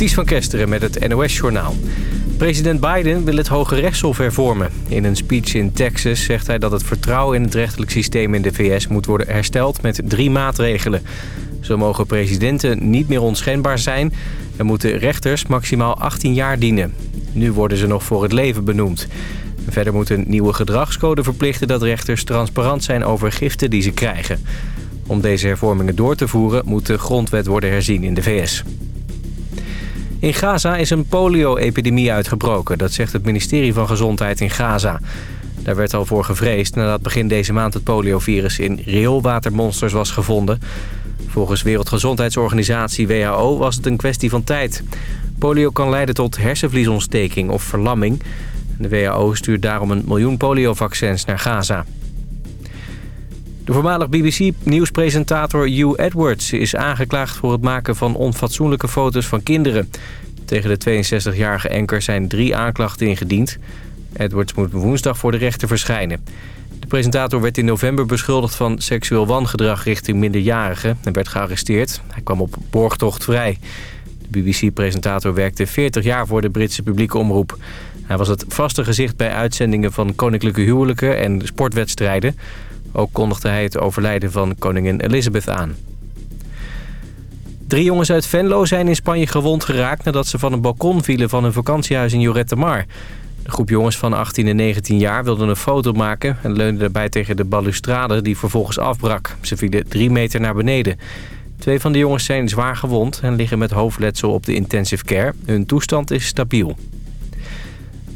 Ties van Kesteren met het NOS-journaal. President Biden wil het Hoge Rechtshof hervormen. In een speech in Texas zegt hij dat het vertrouwen in het rechtelijk systeem in de VS moet worden hersteld met drie maatregelen. Zo mogen presidenten niet meer onschendbaar zijn en moeten rechters maximaal 18 jaar dienen. Nu worden ze nog voor het leven benoemd. Verder moet een nieuwe gedragscode verplichten dat rechters transparant zijn over giften die ze krijgen. Om deze hervormingen door te voeren moet de grondwet worden herzien in de VS. In Gaza is een polio-epidemie uitgebroken. Dat zegt het ministerie van Gezondheid in Gaza. Daar werd al voor gevreesd nadat begin deze maand het poliovirus in rioolwatermonsters was gevonden. Volgens Wereldgezondheidsorganisatie WHO was het een kwestie van tijd. Polio kan leiden tot hersenvliesontsteking of verlamming. De WHO stuurt daarom een miljoen poliovaccins naar Gaza. De voormalig BBC-nieuwspresentator Hugh Edwards is aangeklaagd voor het maken van onfatsoenlijke foto's van kinderen. Tegen de 62-jarige anker zijn drie aanklachten ingediend. Edwards moet woensdag voor de rechter verschijnen. De presentator werd in november beschuldigd van seksueel wangedrag richting minderjarigen en werd gearresteerd. Hij kwam op borgtocht vrij. De BBC-presentator werkte 40 jaar voor de Britse publieke omroep. Hij was het vaste gezicht bij uitzendingen van koninklijke huwelijken en sportwedstrijden. Ook kondigde hij het overlijden van koningin Elizabeth aan. Drie jongens uit Venlo zijn in Spanje gewond geraakt... nadat ze van een balkon vielen van een vakantiehuis in Lloret de Mar. De groep jongens van 18 en 19 jaar wilde een foto maken... en leunde daarbij tegen de balustrade die vervolgens afbrak. Ze vielen drie meter naar beneden. Twee van de jongens zijn zwaar gewond en liggen met hoofdletsel op de intensive care. Hun toestand is stabiel.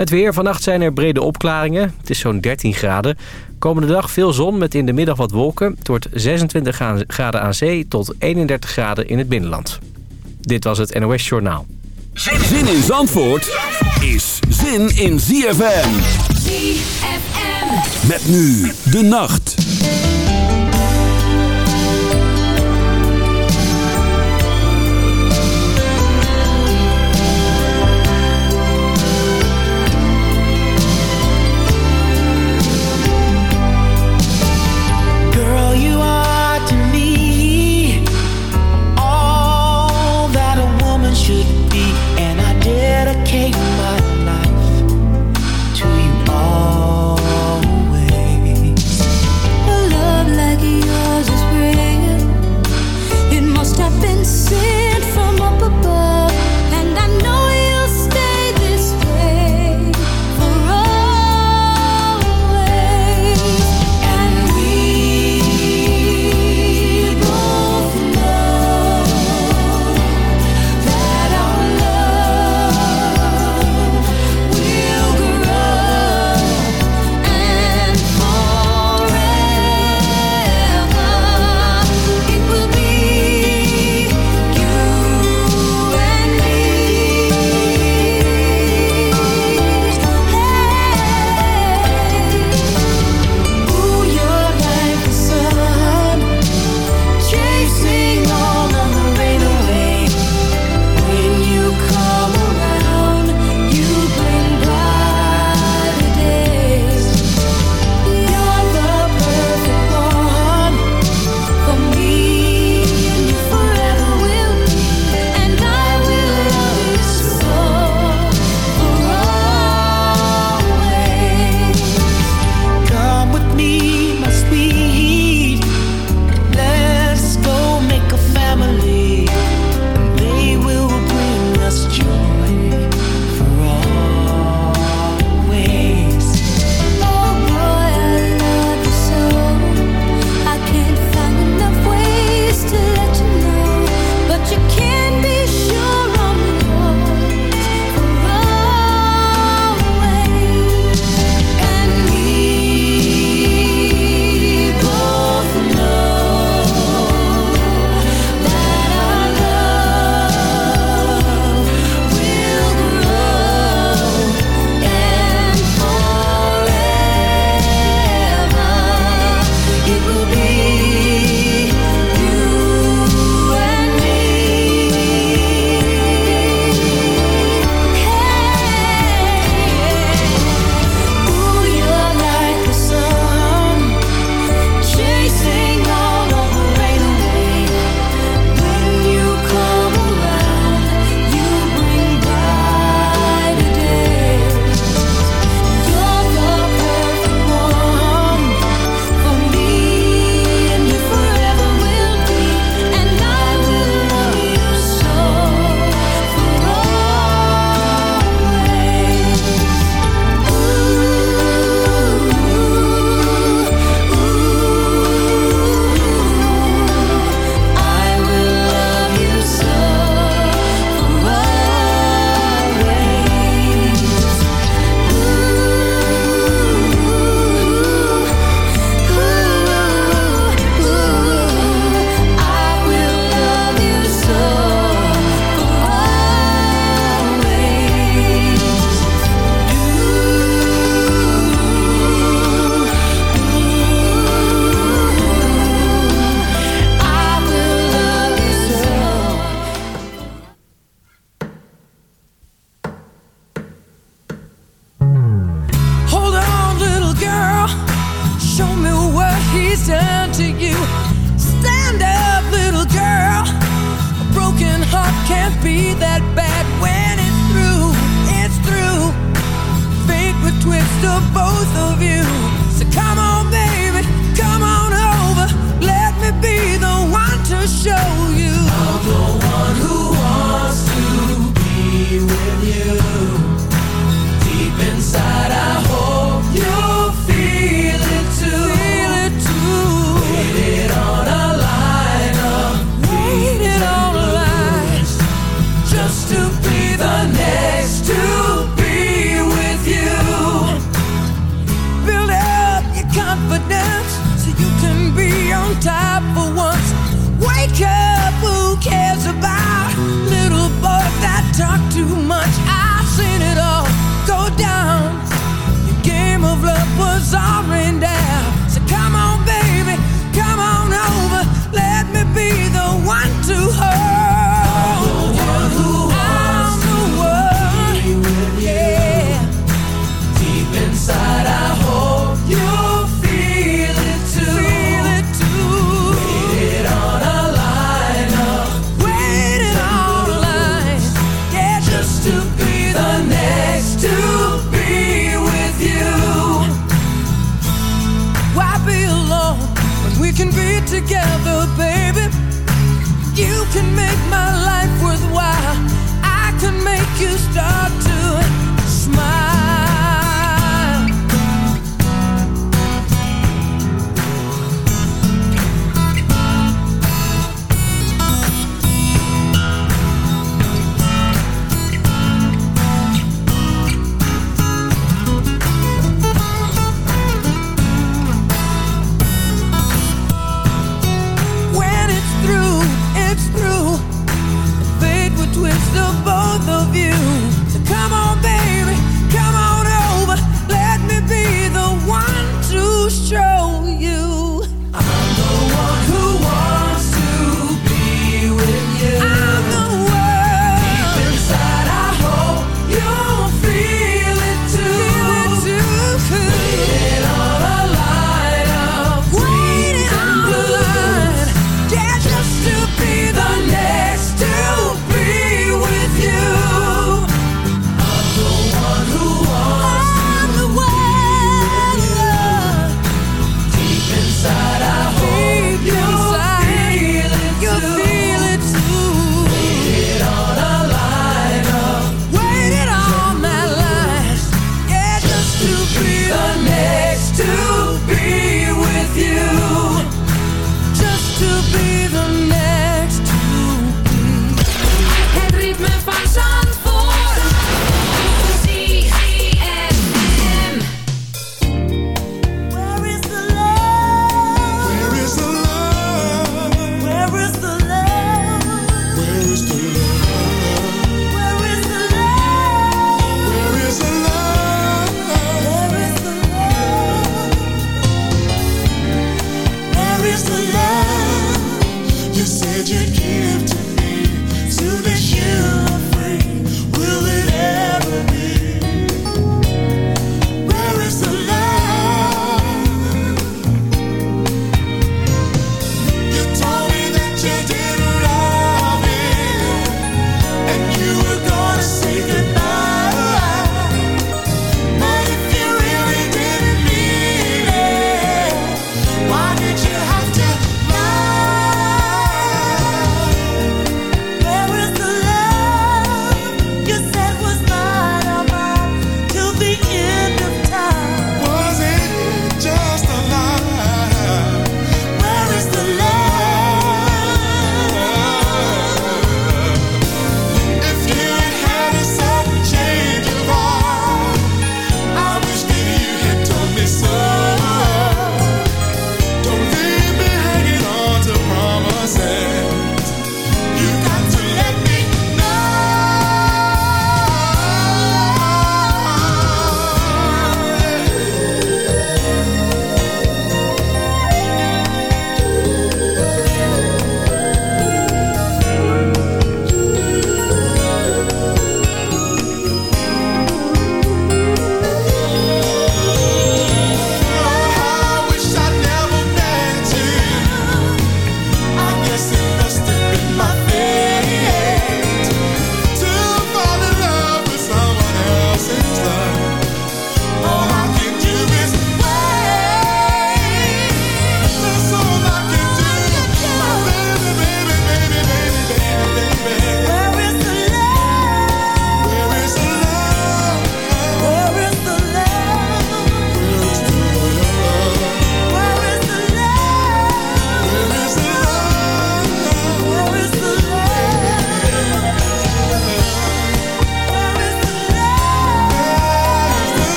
Het weer. Vannacht zijn er brede opklaringen. Het is zo'n 13 graden. Komende dag veel zon met in de middag wat wolken. Het wordt 26 graden aan zee tot 31 graden in het binnenland. Dit was het NOS Journaal. Zin in Zandvoort is zin in ZFM. ZFM. Met nu de nacht.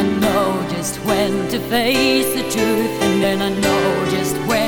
I know just when to face the truth, and then I know just when.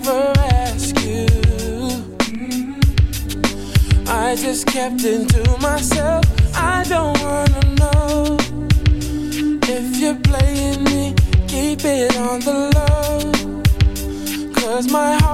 never ask you. I just kept it to myself. I don't wanna know if you're playing me. Keep it on the low. Cause my heart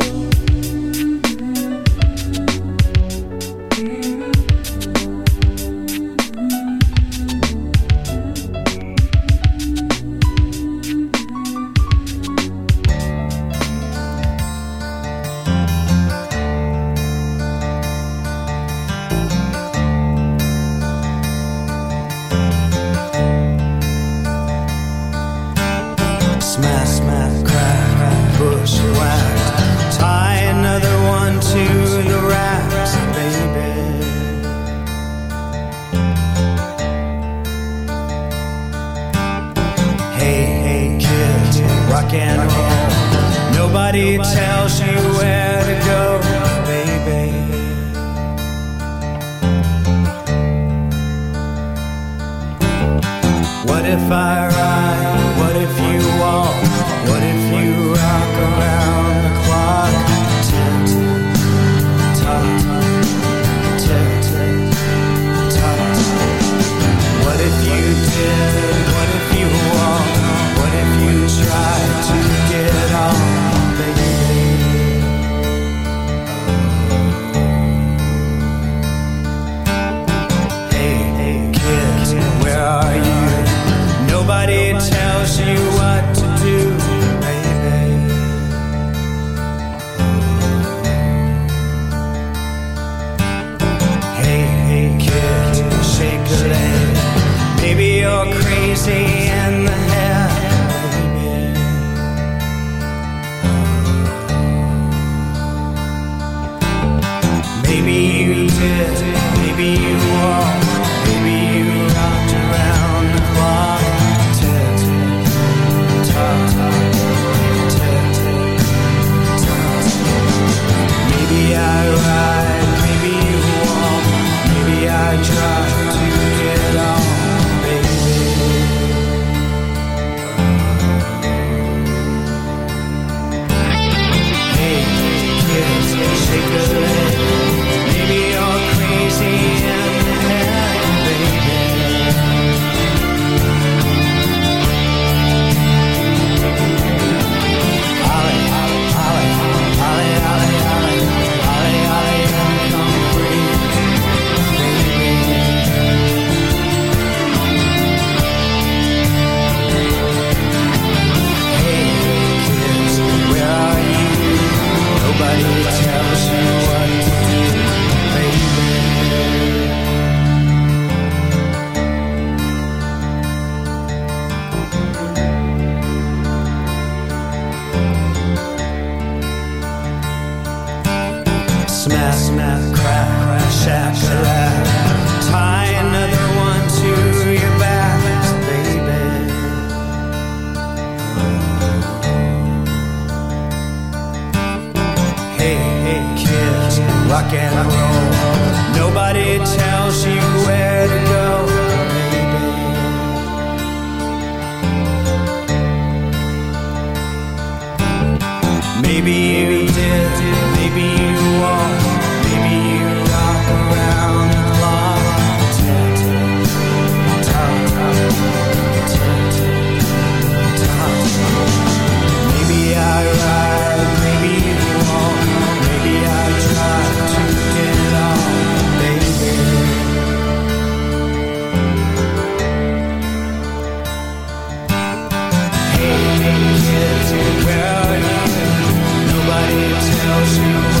Tells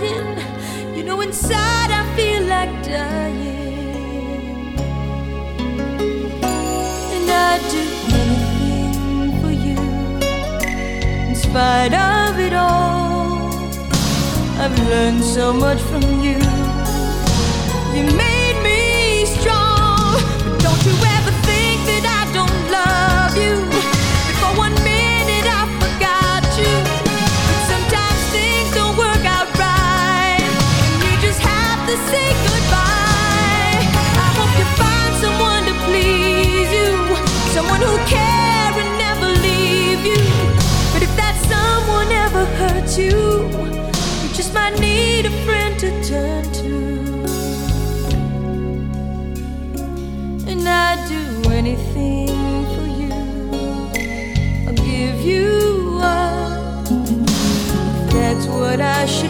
You know, inside I feel like dying. And I do anything for you. In spite of it all, I've learned so much from you. You made what I should